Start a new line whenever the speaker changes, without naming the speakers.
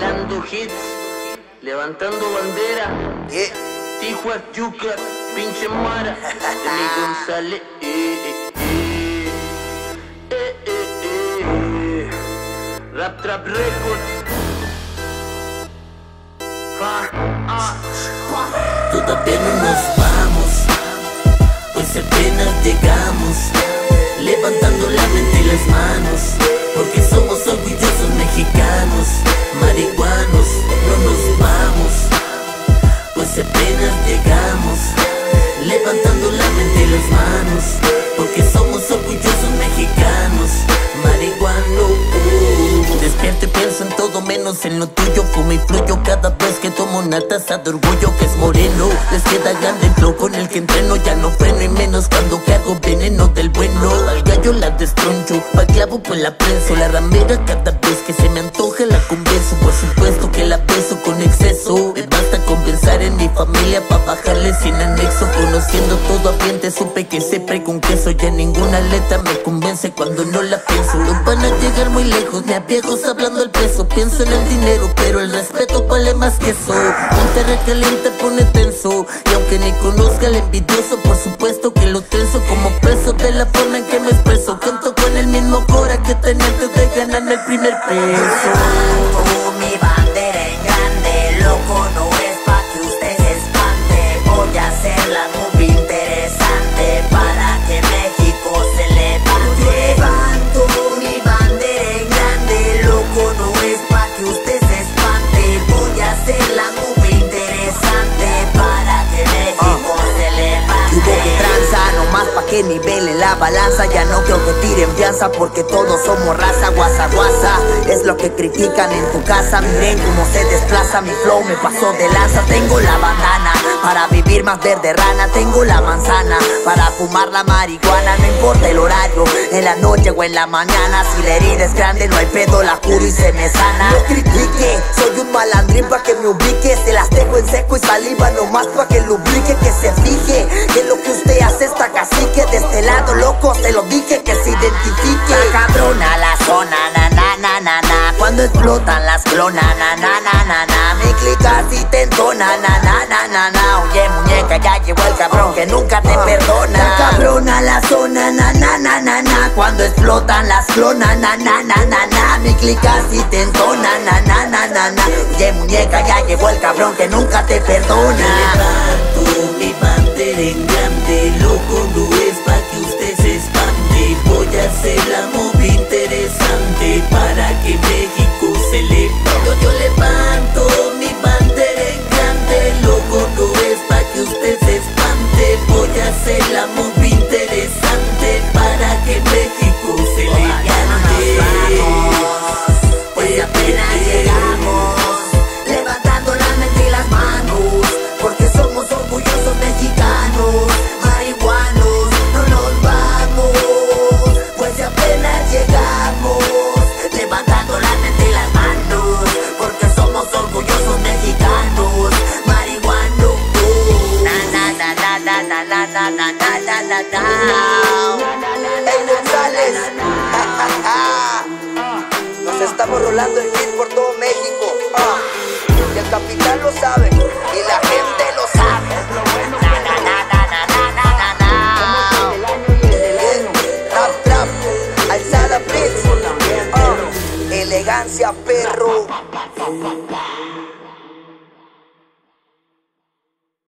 regalando hits, levantando bandera.
Yeah.
Tijuas, Yuca, pinche Mara, Emi González. Eh, eh, eh. Eh, eh, eh. Rap Trap Records. Ah, ah.
Todavía no nos vamos, pues apenas llegamos, levantando la mente y las manos, en lo tuyo Fumo y fluyo cada vez que tomo una taza de orgullo que es moreno. Les queda grande el flow con el que entreno Ya no freno y menos cuando cargo veneno La destroncho, pa' clavo pues la prenso La ramera cada vez que se me antoja la convenzo Por supuesto que la beso con exceso. Me basta con en mi familia pa' bajarle sin anexo. Conociendo todo ambiente supe que siempre con queso. Ya ninguna letra me convence cuando no la pienso. No van a llegar muy lejos, a viejos hablando el peso. Pienso en el dinero, pero el respeto vale más que eso. Un caliente pone tenso. Y aunque ni conozca al envidioso Por supuesto que lo tenso. Como preso De la forma en que me con el mismo cora que tenía antes de ganarme el primer peso
la balanza Ya no creo que tiren fianza porque todos somos raza Guasa, guasa, es lo que critican en tu casa Miren cómo se desplaza, mi flow me pasó de lanza Tengo la bandana para vivir más verde rana Tengo la manzana. Para fumar la marihuana No importa el horario, en la noche o en la mañana. Si la herida es grande no hay pedo, la curo y se me sana. No critique, soy un malandrín pa' que me ubique. Se las dejo en seco y saliva nomás pa' que lubrique Que se fije que lo que usted hace está cacique. De este lado loco se lo dije que se identifique.
Está cabrona la zona, na na na na na. Cuando explotan las clonas, na na na na así te entona, na na na na na Oye muñeca, ya llegó el cabrón que nunca te perdona
Está cabrona la zona, na na na na na Cuando explotan las clonas, na na na na na Mi clic así te entona, na na na na na
Oye muñeca, ya llegó el cabrón que nunca te perdona
Levanto mi bandera en grande, loco no es pa' que usted se espante. Voy a hacerla muy
na na na na na na na na
nos estamos rolando el hit por todo México ah. Y el capitán lo sabe y la gente lo sabe
Na na na na na na na
alzada Blitz ah. Elegancia perro